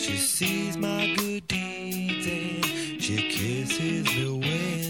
She sees my good deeds and she kisses the wind.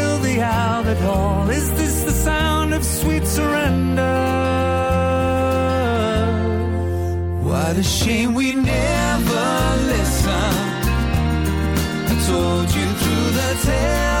the outlet hall. Is this the sound of sweet surrender? What a shame we never listened. I told you through the television.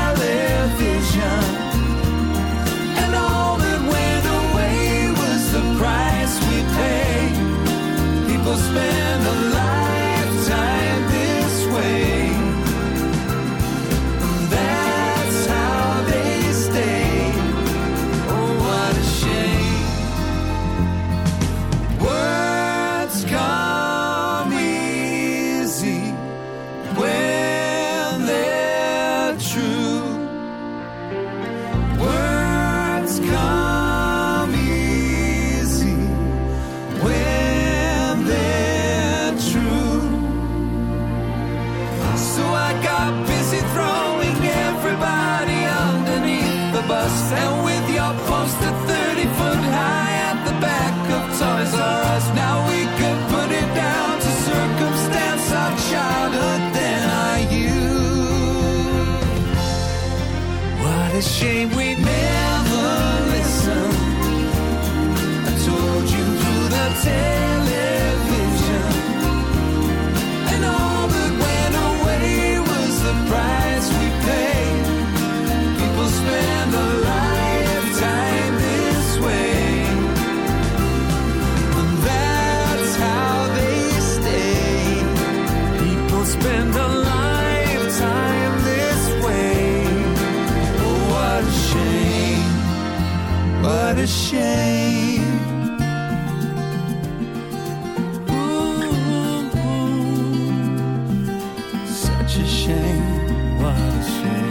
Shame. What a shame.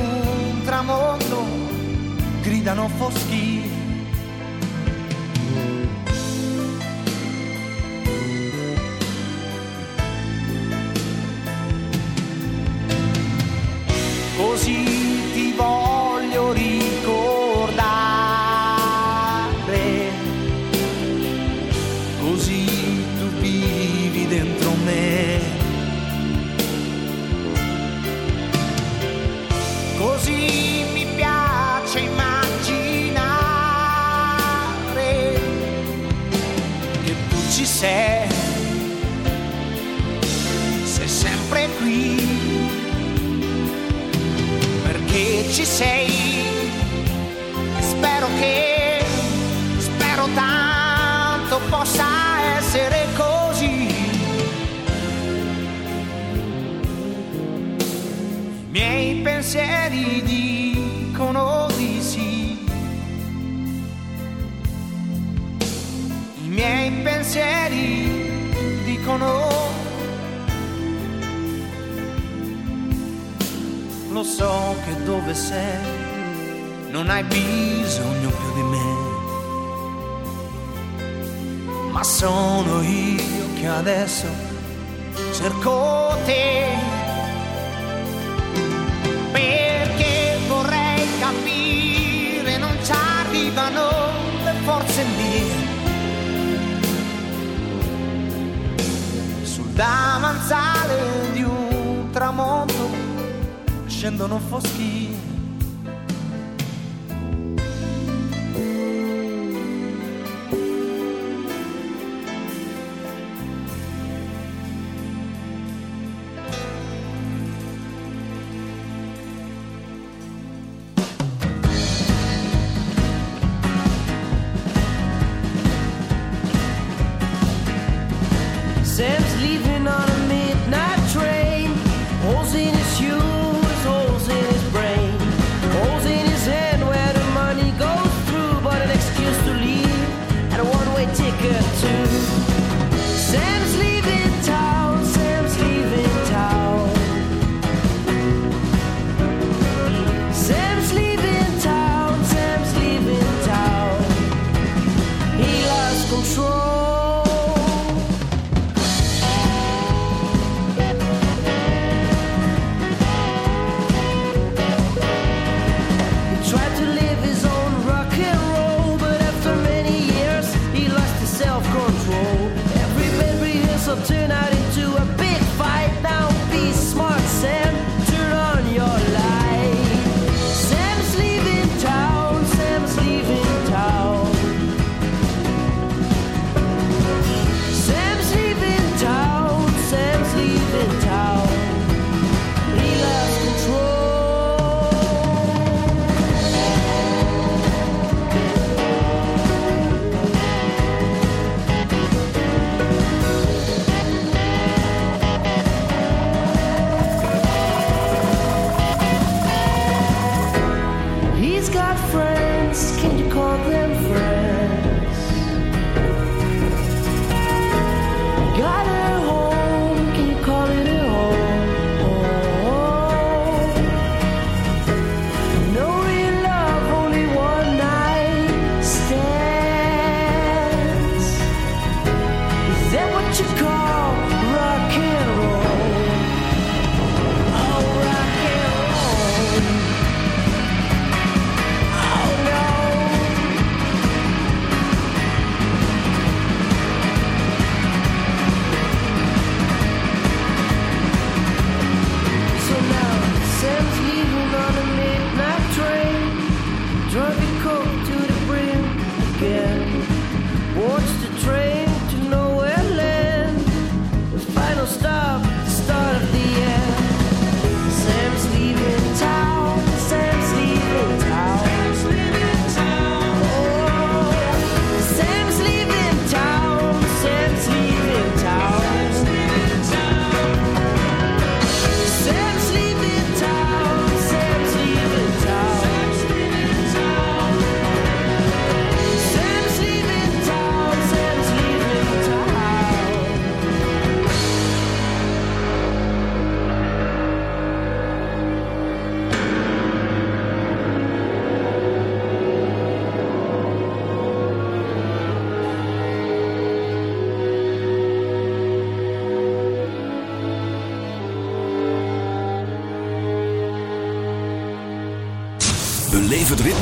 gridano foschi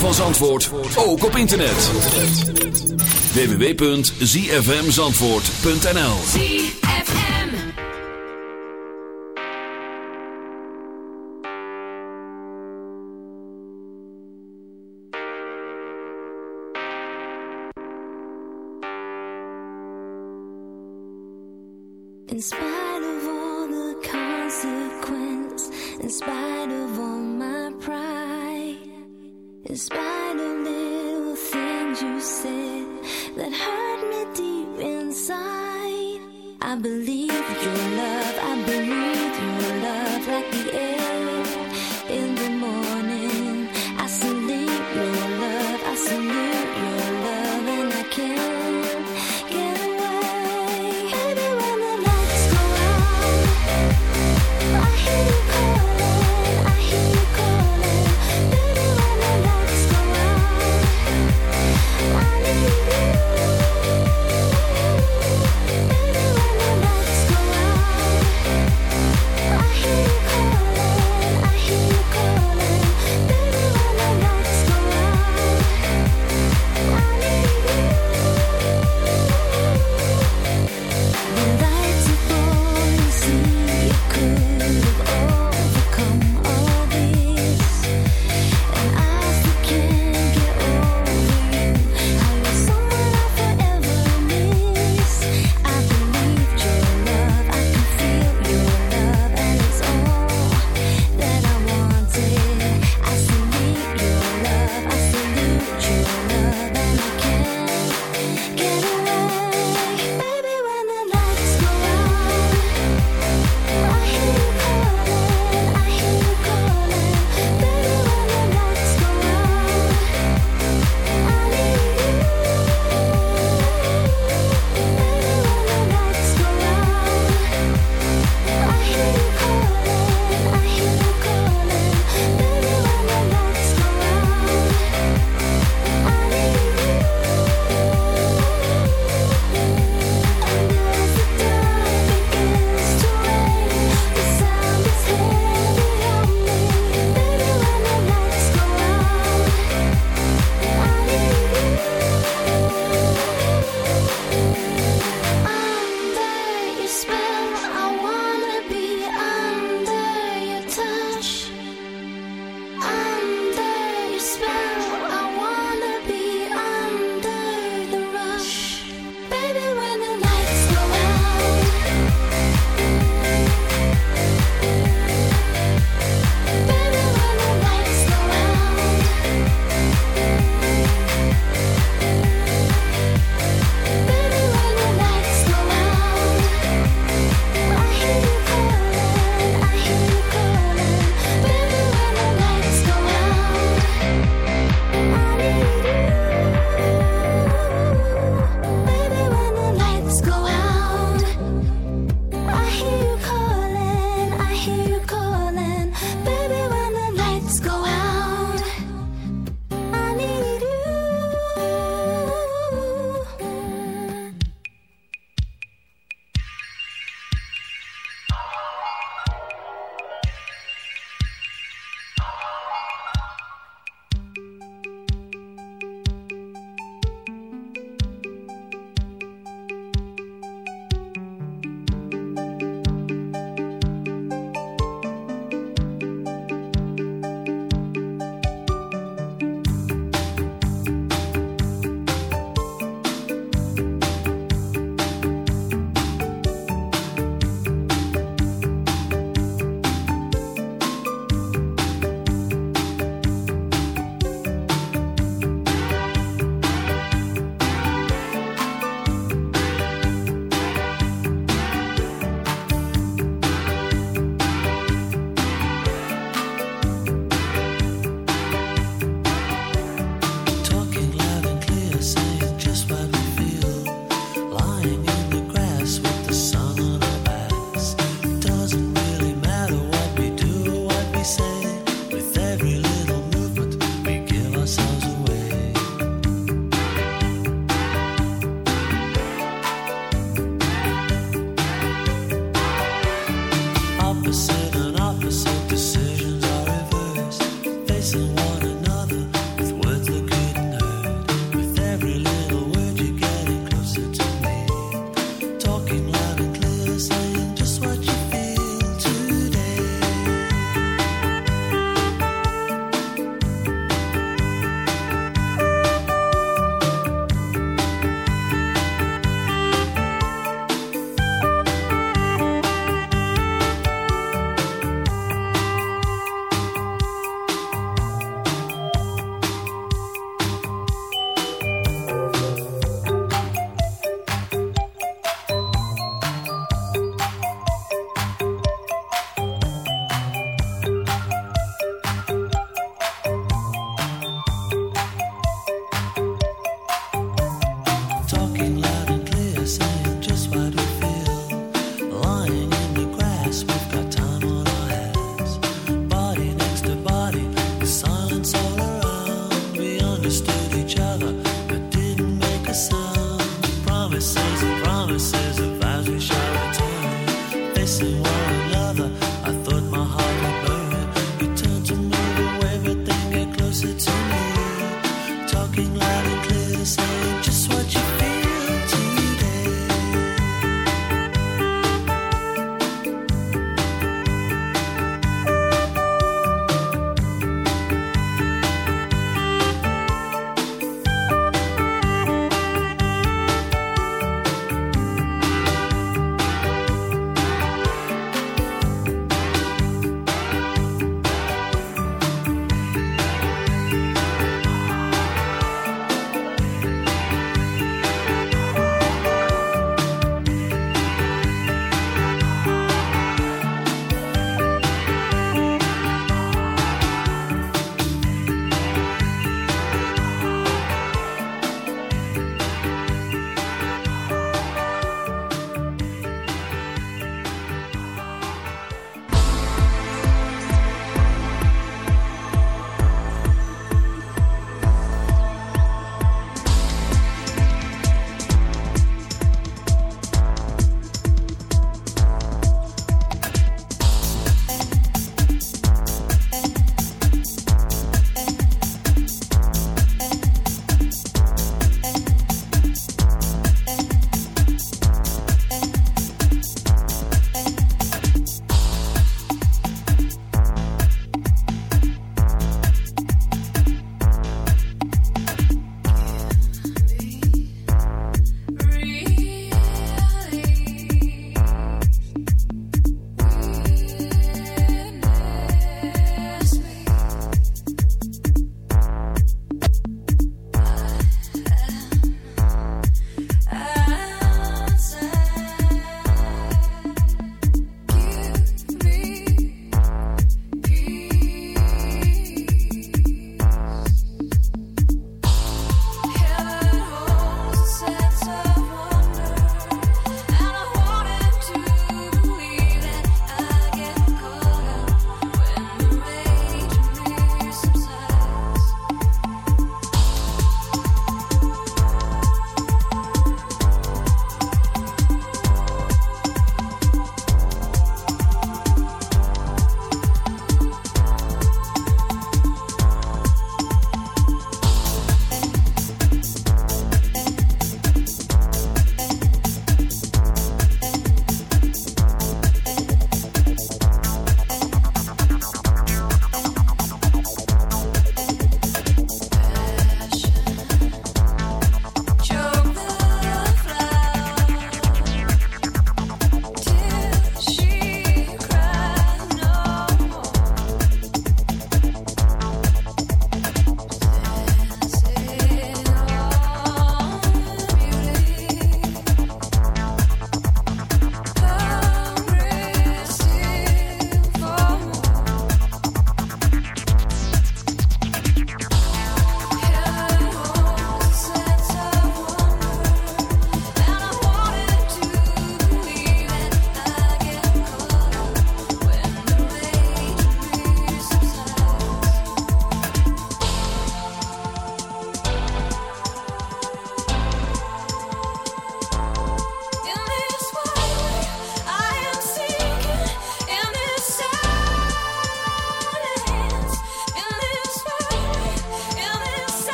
van Zandvoort ook op internet. www.zfmzandvoort.nl ZFM In spite of all the consequence In spite of all In spite of little things you said that hurt me deep inside, I believe your love. I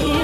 see.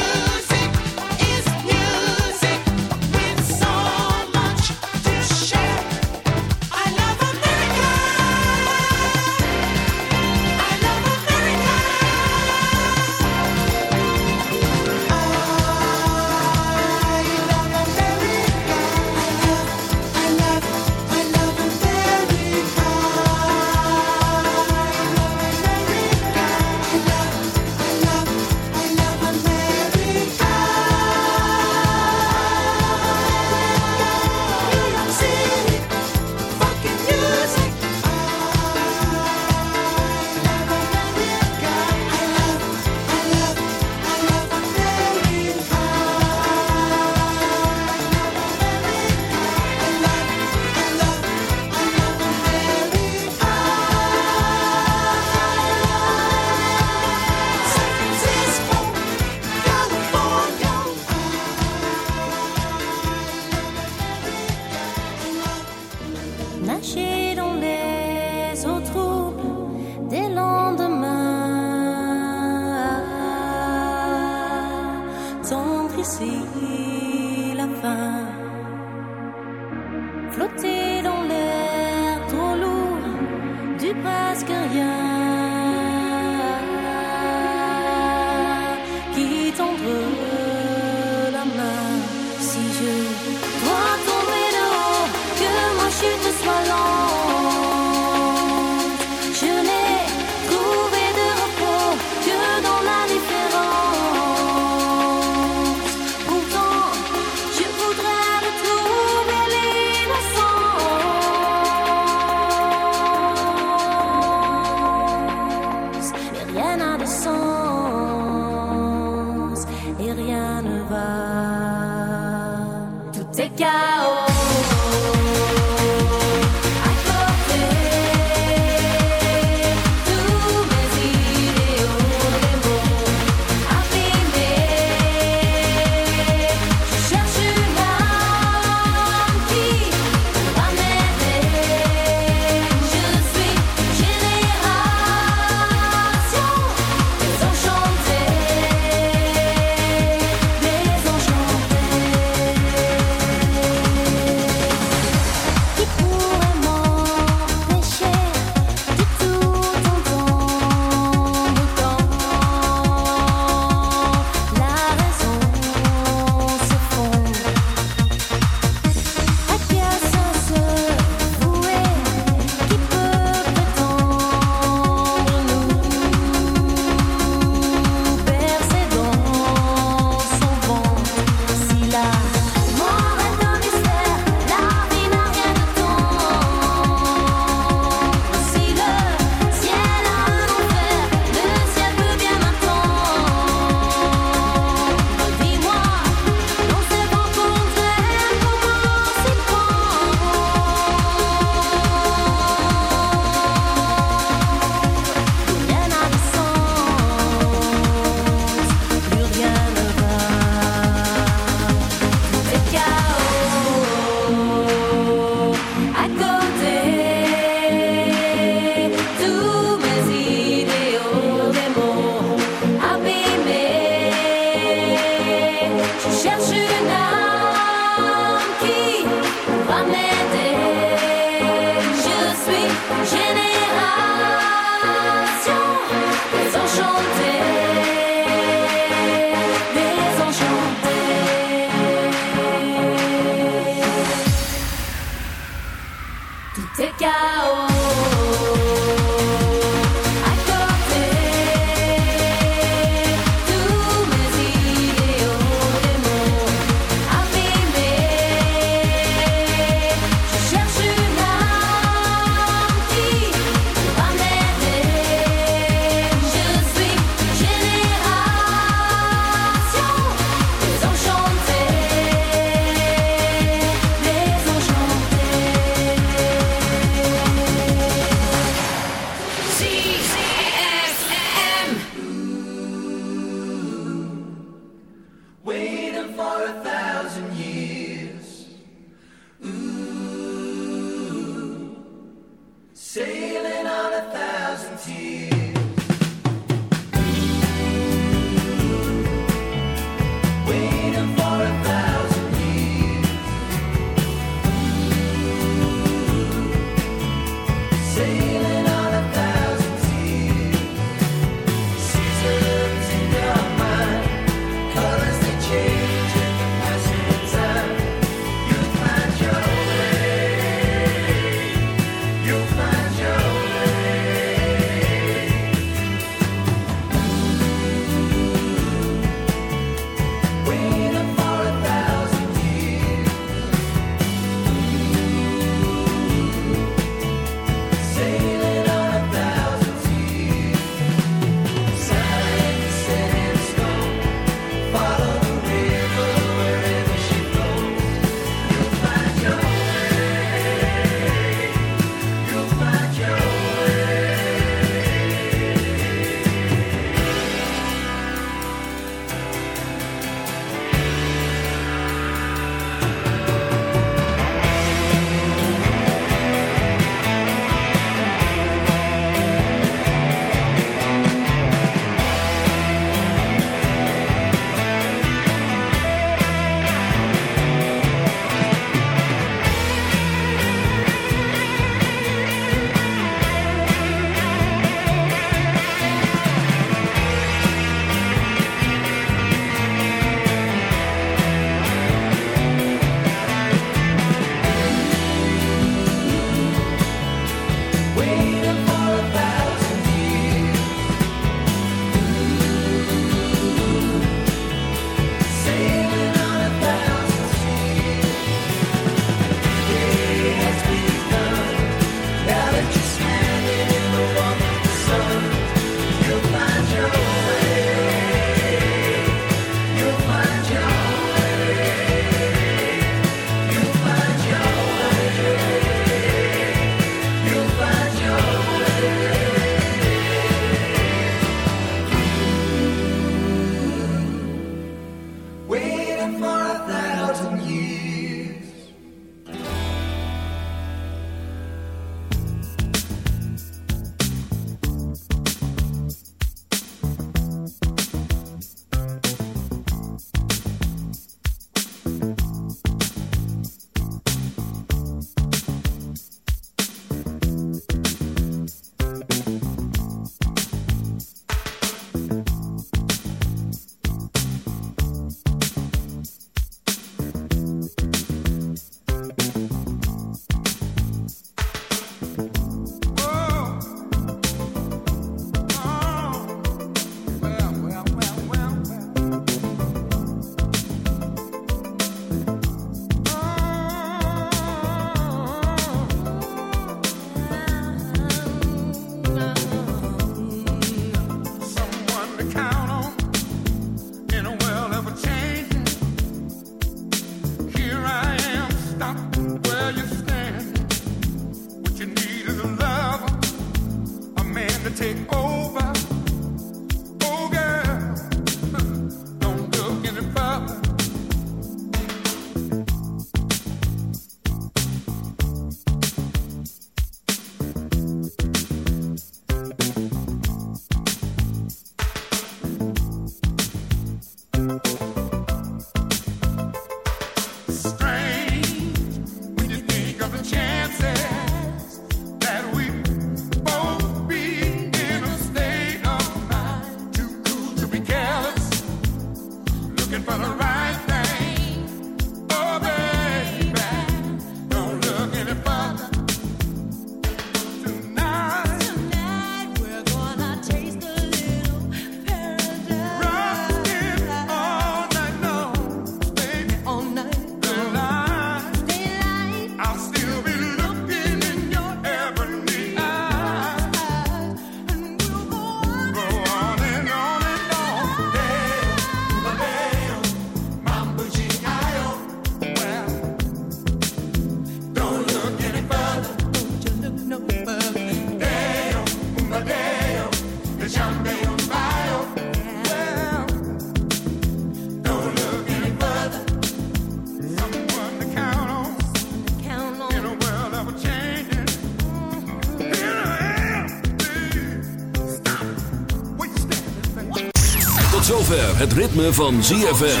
Zover het ritme van ZFM.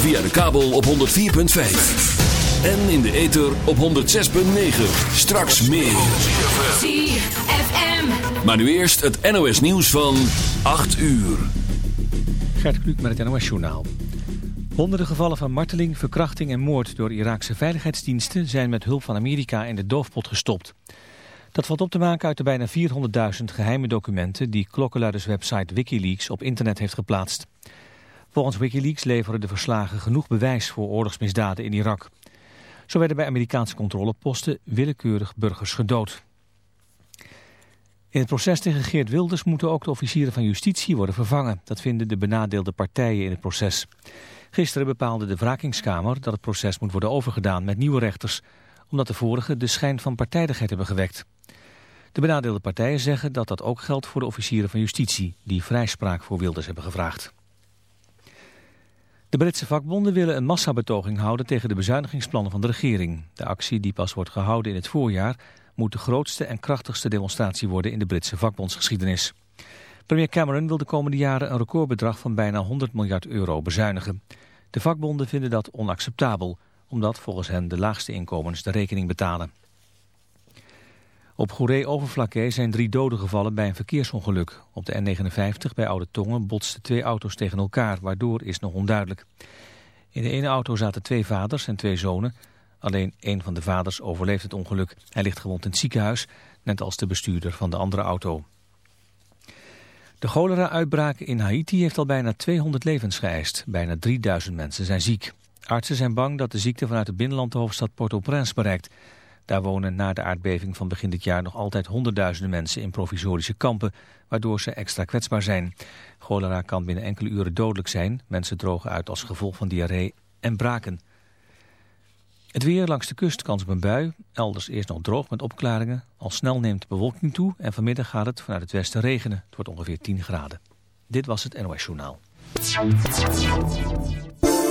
Via de kabel op 104.5. En in de ether op 106.9. Straks meer. ZFM. Maar nu eerst het NOS nieuws van 8 uur. Gert Kluk met het NOS Journaal. Honderden gevallen van marteling, verkrachting en moord door Iraakse veiligheidsdiensten zijn met hulp van Amerika in de doofpot gestopt. Dat valt op te maken uit de bijna 400.000 geheime documenten die klokkenluiderswebsite Wikileaks op internet heeft geplaatst. Volgens Wikileaks leveren de verslagen genoeg bewijs voor oorlogsmisdaden in Irak. Zo werden bij Amerikaanse controleposten willekeurig burgers gedood. In het proces tegen Geert Wilders moeten ook de officieren van justitie worden vervangen. Dat vinden de benadeelde partijen in het proces. Gisteren bepaalde de wrakingskamer dat het proces moet worden overgedaan met nieuwe rechters, omdat de vorige de schijn van partijdigheid hebben gewekt. De benadeelde partijen zeggen dat dat ook geldt voor de officieren van justitie, die vrijspraak voor Wilders hebben gevraagd. De Britse vakbonden willen een massabetoging houden tegen de bezuinigingsplannen van de regering. De actie, die pas wordt gehouden in het voorjaar, moet de grootste en krachtigste demonstratie worden in de Britse vakbondsgeschiedenis. Premier Cameron wil de komende jaren een recordbedrag van bijna 100 miljard euro bezuinigen. De vakbonden vinden dat onacceptabel, omdat volgens hen de laagste inkomens de rekening betalen. Op Goeree-Overflakkee zijn drie doden gevallen bij een verkeersongeluk. Op de N59 bij Oude Tongen botsten twee auto's tegen elkaar, waardoor is nog onduidelijk. In de ene auto zaten twee vaders en twee zonen. Alleen één van de vaders overleeft het ongeluk. Hij ligt gewond in het ziekenhuis, net als de bestuurder van de andere auto. De cholera-uitbraak in Haiti heeft al bijna 200 levens geëist. Bijna 3000 mensen zijn ziek. Artsen zijn bang dat de ziekte vanuit het binnenland de hoofdstad Port-au-Prince bereikt. Daar wonen na de aardbeving van begin dit jaar nog altijd honderdduizenden mensen in provisorische kampen, waardoor ze extra kwetsbaar zijn. Cholera kan binnen enkele uren dodelijk zijn. Mensen drogen uit als gevolg van diarree en braken. Het weer langs de kust kans op een bui. Elders eerst nog droog met opklaringen. Al snel neemt de bewolking toe en vanmiddag gaat het vanuit het westen regenen. Het wordt ongeveer 10 graden. Dit was het NOS Journaal.